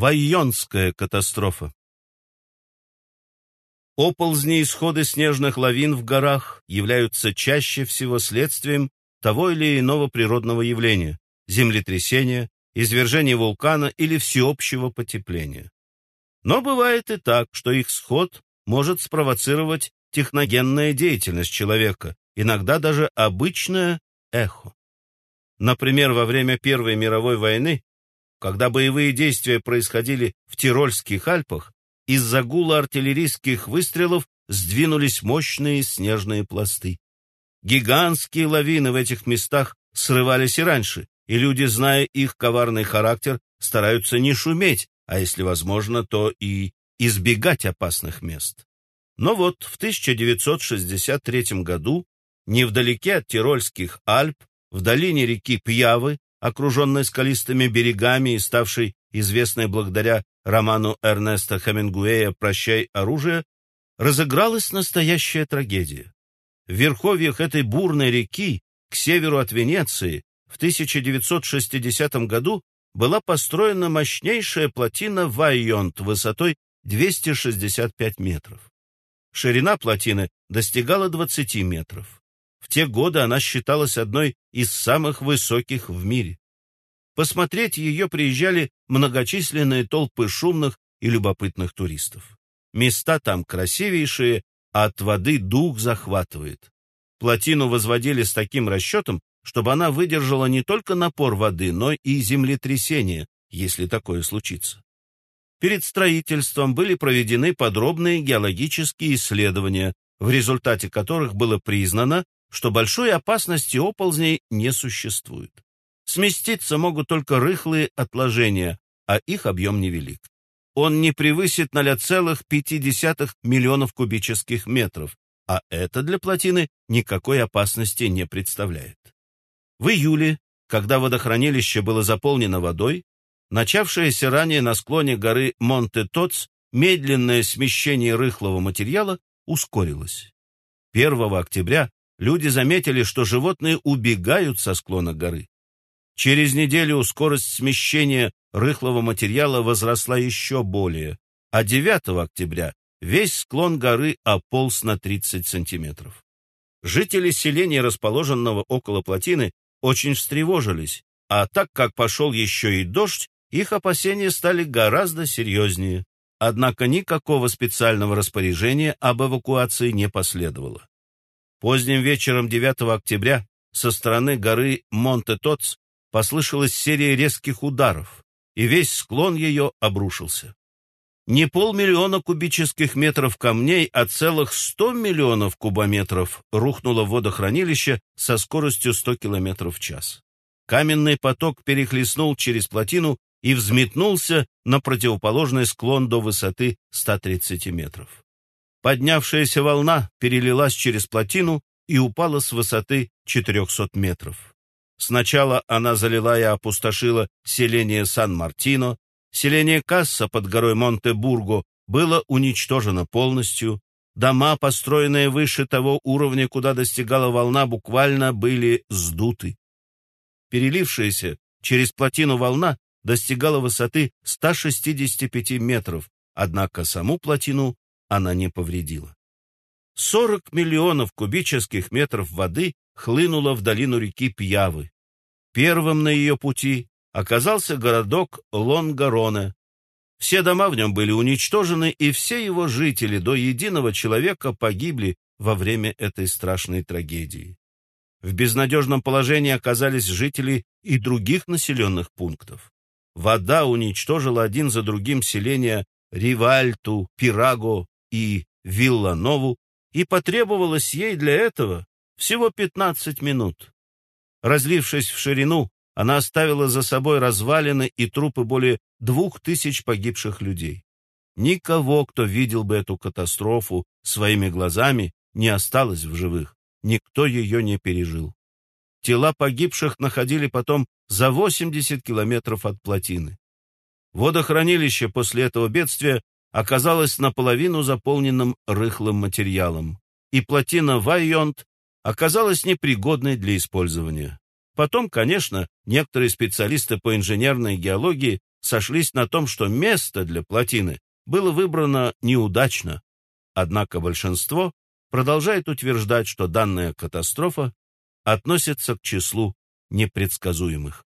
Вайонская катастрофа. Оползни и сходы снежных лавин в горах являются чаще всего следствием того или иного природного явления – землетрясения, извержения вулкана или всеобщего потепления. Но бывает и так, что их сход может спровоцировать техногенная деятельность человека, иногда даже обычное эхо. Например, во время Первой мировой войны, когда боевые действия происходили в Тирольских Альпах, из-за гула артиллерийских выстрелов сдвинулись мощные снежные пласты. Гигантские лавины в этих местах срывались и раньше, и люди, зная их коварный характер, стараются не шуметь, а если возможно, то и избегать опасных мест. Но вот в 1963 году, невдалеке от Тирольских Альп, в долине реки Пьявы, окруженной скалистыми берегами и ставшей известной благодаря роману Эрнеста Хемингуэя «Прощай, оружие», разыгралась настоящая трагедия. В верховьях этой бурной реки, к северу от Венеции, в 1960 году была построена мощнейшая плотина Вайонт высотой 265 метров. Ширина плотины достигала 20 метров. Те годы она считалась одной из самых высоких в мире. Посмотреть ее приезжали многочисленные толпы шумных и любопытных туристов. Места там красивейшие, а от воды дух захватывает. Плотину возводили с таким расчетом, чтобы она выдержала не только напор воды, но и землетрясение, если такое случится. Перед строительством были проведены подробные геологические исследования, в результате которых было признано, что большой опасности оползней не существует. Сместиться могут только рыхлые отложения, а их объем невелик. Он не превысит 0,5 миллионов кубических метров, а это для плотины никакой опасности не представляет. В июле, когда водохранилище было заполнено водой, начавшееся ранее на склоне горы Монте-Тоц медленное смещение рыхлого материала ускорилось. 1 октября люди заметили, что животные убегают со склона горы. Через неделю скорость смещения рыхлого материала возросла еще более, а 9 октября весь склон горы ополз на 30 сантиметров. Жители селения, расположенного около плотины, очень встревожились, а так как пошел еще и дождь, их опасения стали гораздо серьезнее. Однако никакого специального распоряжения об эвакуации не последовало. Поздним вечером 9 октября со стороны горы Монте-Тоц послышалась серия резких ударов, и весь склон ее обрушился. Не полмиллиона кубических метров камней, а целых 100 миллионов кубометров рухнуло в водохранилище со скоростью 100 км в час. Каменный поток перехлестнул через плотину и взметнулся на противоположный склон до высоты 130 метров. Поднявшаяся волна перелилась через плотину и упала с высоты 400 метров. Сначала она залила и опустошила селение Сан-Мартино, селение Касса под горой Монте-Бурго было уничтожено полностью, дома, построенные выше того уровня, куда достигала волна, буквально были сдуты. Перелившаяся через плотину волна достигала высоты 165 метров, однако саму плотину она не повредила. 40 миллионов кубических метров воды хлынула в долину реки Пьявы. Первым на ее пути оказался городок Лонгароне. Все дома в нем были уничтожены, и все его жители до единого человека погибли во время этой страшной трагедии. В безнадежном положении оказались жители и других населенных пунктов. Вода уничтожила один за другим селения Ривальту, Пираго и Вилланову, и потребовалось ей для этого всего 15 минут. Разлившись в ширину, она оставила за собой развалины и трупы более двух тысяч погибших людей. Никого, кто видел бы эту катастрофу своими глазами, не осталось в живых. Никто ее не пережил. Тела погибших находили потом за 80 километров от плотины. Водохранилище после этого бедствия оказалось наполовину заполненным рыхлым материалом, и плотина Вайонт оказалась непригодной для использования. Потом, конечно, некоторые специалисты по инженерной геологии сошлись на том, что место для плотины было выбрано неудачно. Однако большинство продолжает утверждать, что данная катастрофа относится к числу непредсказуемых.